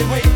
been waiting.